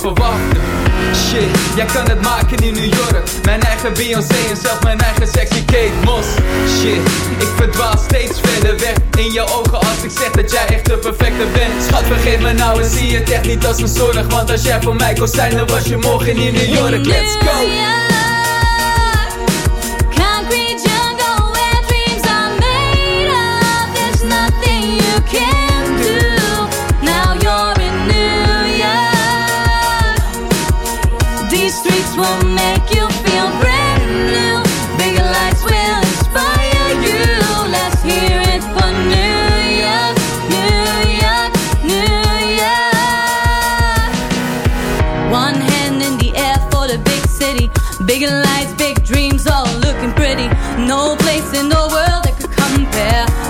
H: Verwachten. Shit, jij kan het maken in New York. Mijn eigen Beyoncé en zelfs mijn eigen sexy Kate Moss. Shit, ik verdwaal steeds verder weg. In je ogen als ik zeg dat jij echt de perfecte bent. Schat, vergeef me nou en zie het echt niet als een zorg. Want als jij voor mij kon zijn, dan was je morgen in New York. Let's go!
P: Air big city. Bigger lights, big dreams, all looking pretty. No place in the world that could compare.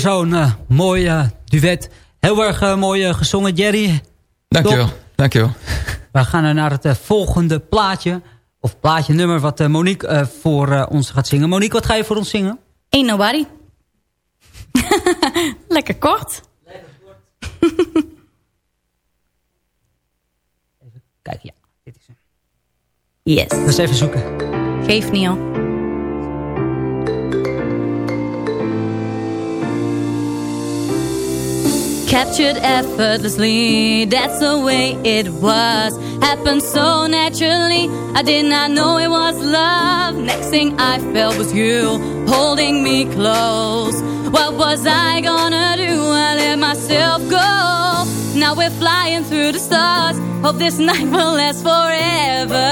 F: Zo'n uh, mooi uh, duet. Heel erg uh, mooi gezongen, Jerry.
K: Dankjewel, Top. dankjewel.
F: We gaan naar het volgende plaatje. Of plaatje nummer wat Monique voor ons gaat zingen. Monique, wat ga je voor ons zingen?
P: Ain't Nobody. Lekker kort.
F: Lekker kort. even kijken, ja. Dit is hem.
P: Yes.
F: Dus even zoeken.
P: Geef niet Captured effortlessly, that's the way it was. Happened so naturally, I did not know it was love. Next thing I felt was you holding me close. What was I gonna do? I let myself go. Now we're flying through the stars. Hope this night will last forever.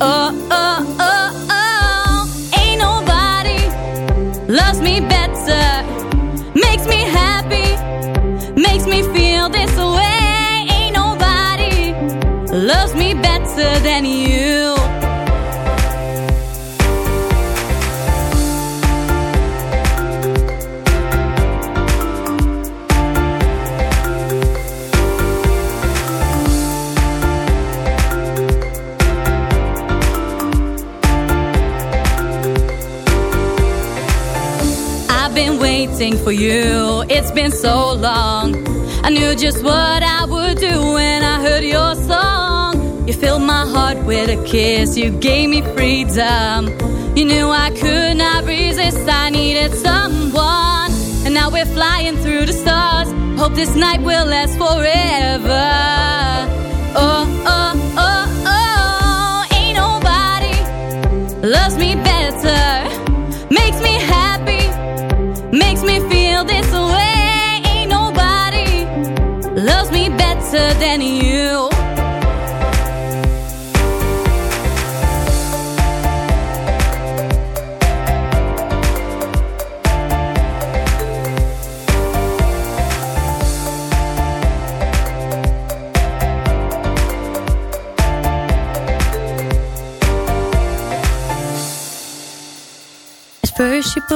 P: Oh, oh, oh, oh. Ain't nobody loves me better, makes me happy loves me better than you. I've been waiting for you. It's been so long. I knew just what I would do when I heard your song. Filled my heart with a kiss. You gave me freedom. You knew I could not resist. I needed someone. And now we're flying through the stars. Hope this night will last forever. Oh, oh, oh, oh. Ain't nobody loves me better.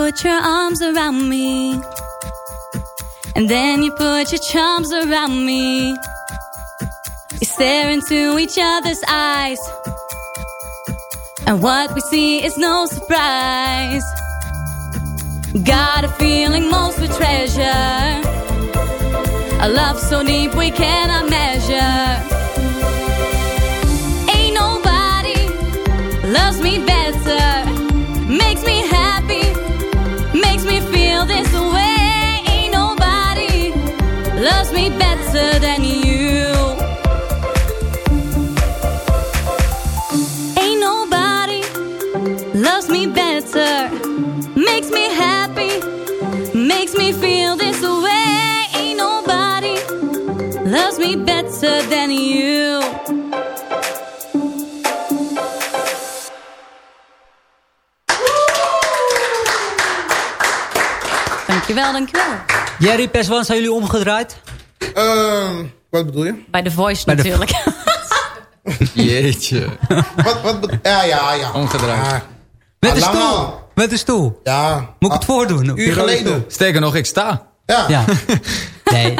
P: Put your arms around me. And then you put your charms around me. We stare into each other's eyes. And what we see is no surprise. Got a feeling most we treasure. A love so deep we cannot measure me better than you Ain't nobody loves me better Makes me happy Makes me feel this way Ain't nobody loves me better than you Dankjewel, dankjewel.
F: Jerry, Peswan, zijn jullie omgedraaid?
G: Ehm, wat bedoel je?
P: Bij The Voice
F: Bij de-
P: natuurlijk.
K: Jeetje.
G: Wat, wat ja, ja, ja.
K: Omgedraaid.
G: Ah,
F: Met de
G: Allemaal.
F: stoel. Met de stoel.
G: ja.
F: Moet ik het voordoen? Op die
G: Uur geleden.
K: Sterker nog, ik sta.
G: Ja.
F: Ja. Nee.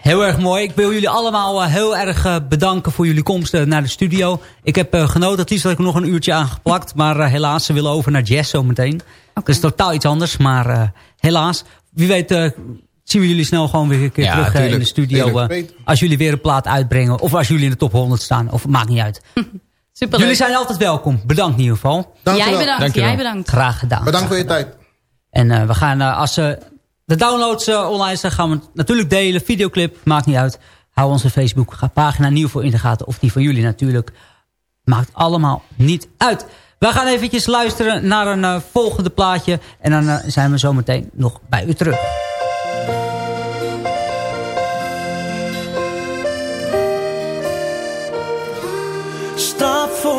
F: Heel erg mooi. Ik wil jullie allemaal eh, heel erg eh, bedanken voor jullie komst eh, naar de studio. Ik heb eh, genoten. Het liefst had ik nog een uurtje aangeplakt. Maar helaas, ze willen over naar jazz zometeen. Dat is totaal iets anders. Maar eh, helaas. Wie weet eh, zien we jullie snel gewoon weer een keer
K: Ja,
F: terug eh, in de studio. Eh, als jullie weer een plaat uitbrengen. Of als jullie in de top 100 staan. Of maakt niet uit.
P: Super
F: Jullie zijn altijd welkom. Bedankt in ieder geval.
G: Dankjewel.
P: Jij bedankt,
K: Dankjewel.
P: jij bedankt.
F: Graag gedaan.
G: Bedankt voor je tijd.
F: En eh, we gaan, eh, als de downloads online zijn, gaan we het natuurlijk delen. Videoclip, maakt niet uit. Hou onze Facebookpagina nieuw voor in de gaten. Of die van jullie natuurlijk. Maakt allemaal niet uit. We gaan eventjes luisteren naar een volgende plaatje. En dan zijn we zo meteen nog bij u terug.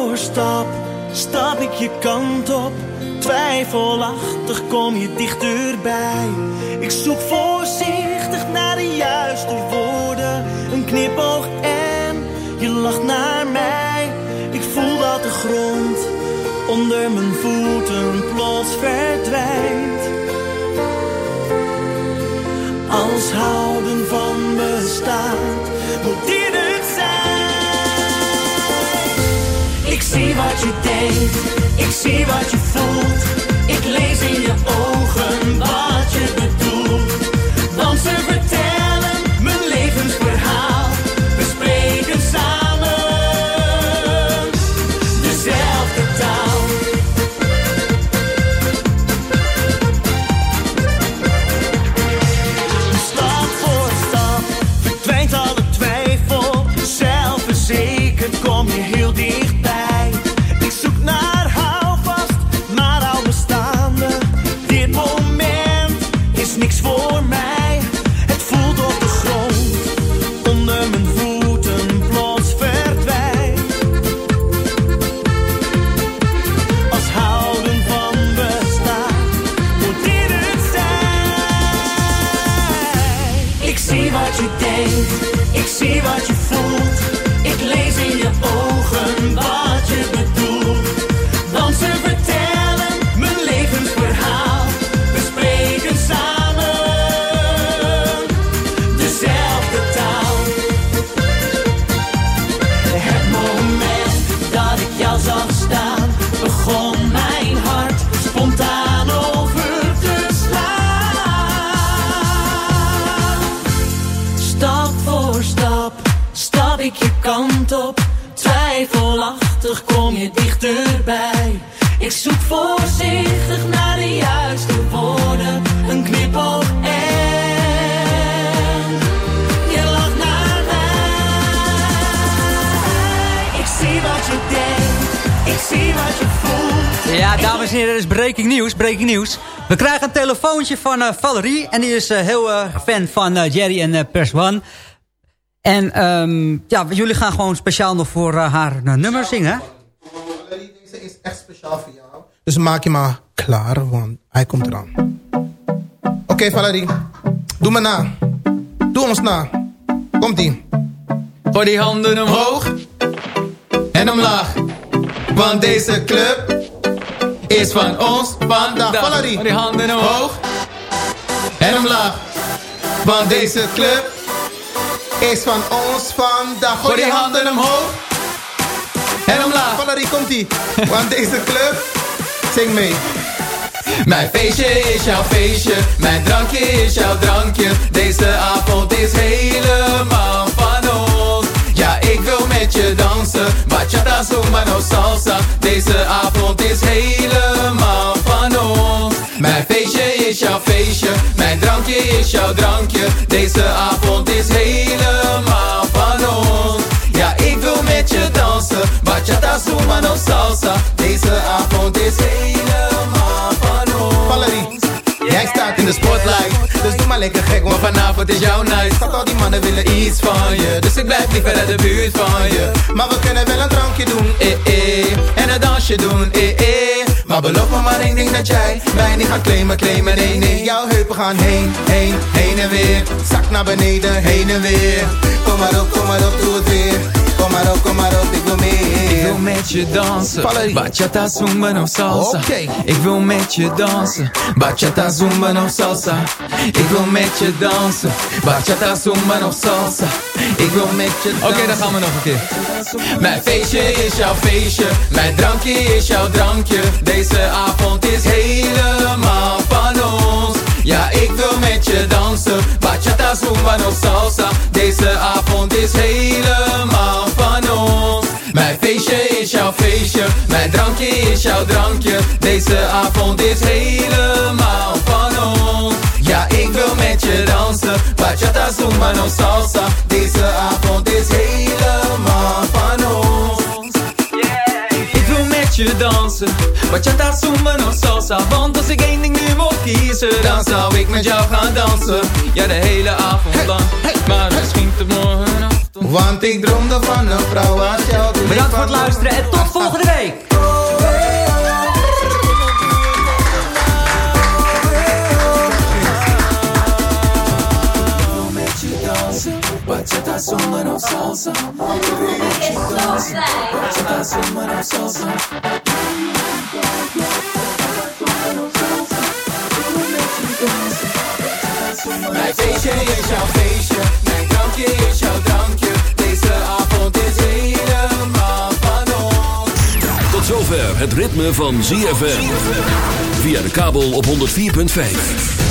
N: Stap voor stap ik je kant op. Twijfelachtig kom je dichterbij. Ik zoek voorzichtig naar de juiste woorden. Een knipoog en je lacht naar mij. Ik voel dat de grond onder mijn voeten plots verdwijnt. Je denkt, ik zie wat je voelt. Ik lees in je ogen Twijfelachtig kom je dichterbij. Ik zoek voorzichtig naar de juiste woorden. Een knipoog en je lacht naar mij. Ik zie wat je denkt, ik zie wat je voelt.
F: Ja, dames en heren, dat is breaking nieuws, breaking nieuws. We krijgen een telefoontje van eh, Valerie. En die is eh, heel erg fan van eh, Jerry en uh, Pers One. En ehm, ja, jullie gaan gewoon speciaal nog voor eh, haar uh, nummer zingen.
G: Deze is echt speciaal voor jou. Dus maak je maar klaar, want hij komt eraan. Oké, Valerie. Doe me na. Doe ons na. Komt-ie.
H: Gooi die handen omhoog en omlaag. Want deze club is van ons vandaag.
G: Valerie.
H: Gooi die handen omhoog en omlaag. Want deze club
G: is van ons vandaag.
H: Gooi die handen omhoog en omlaag.
G: Valerie, komt-ie. Want deze club, zing mee.
H: Mijn feestje is jouw feestje, mijn drankje is jouw drankje. Deze avond is helemaal van ons. Ja, ik wil met je dansen, bachata, zumba, no salsa. Deze avond is helemaal van ons. Mijn feestje is jouw feestje, mijn drankje is jouw drankje. Deze avond is helemaal van ons. Ja, ik wil met je dansen, bachata, zumba, no salsa. Deze avond is helemaal van ons.
G: Valerie, jij staat in de spotlight. Maar lekker gek, want
H: vanavond is jouw night.
G: Schat, al die mannen willen iets van je.
H: Dus ik blijf liever uit de buurt van je.
G: Maar we kunnen wel een drankje doen.
H: Eh eh, en een dansje doen. Eh eh. Maar beloof me maar één ding dat jij mij niet gaat claimen, claimen. Nee nee.
G: Jouw heupen gaan heen, heen, heen en weer. Zak naar beneden, heen en weer. Kom maar op, kom maar op, doe het weer. Kom maar op, kom maar op, ik wil meer.
H: Ik wil met je dansen,
G: Valerie.
H: bachata, zumba of salsa.
G: Oké.
H: Ik wil met je dansen, bachata, zumba of salsa. Ik wil met je dansen, bachata, zumba of salsa. Ik wil met je dansen. Oké, dan gaan we nog een keer. Mijn feestje is jouw feestje, mijn drankje is jouw drankje. Deze avond is helemaal van ons. Ja, ik wil met je dansen, bachata, zumba of salsa. Deze avond is helemaal van ons. Mijn feestje is jouw feestje, mijn drankje is jouw drankje. Deze avond is helemaal van ons. Ja, ik wil met je dansen, bachata, zumba of salsa. Deze avond je dansen, bachata, zumba of salsa Want als ik één ding nu mocht kiezen, dan zou ik met jou gaan dansen. Ja, de hele avond lang, maar misschien tot morgen
G: Want ik droomde van een vrouw als jou.
F: Bedankt voor het luisteren en tot volgende week.
H: Zumba of salsa Bachata, zumba of salsa Mijn feestje is jouw feestje, mijn drankje is jouw drankje. Deze avond is helemaal van ons.
A: het ritme van ZFM. Via de kabel op 104.5.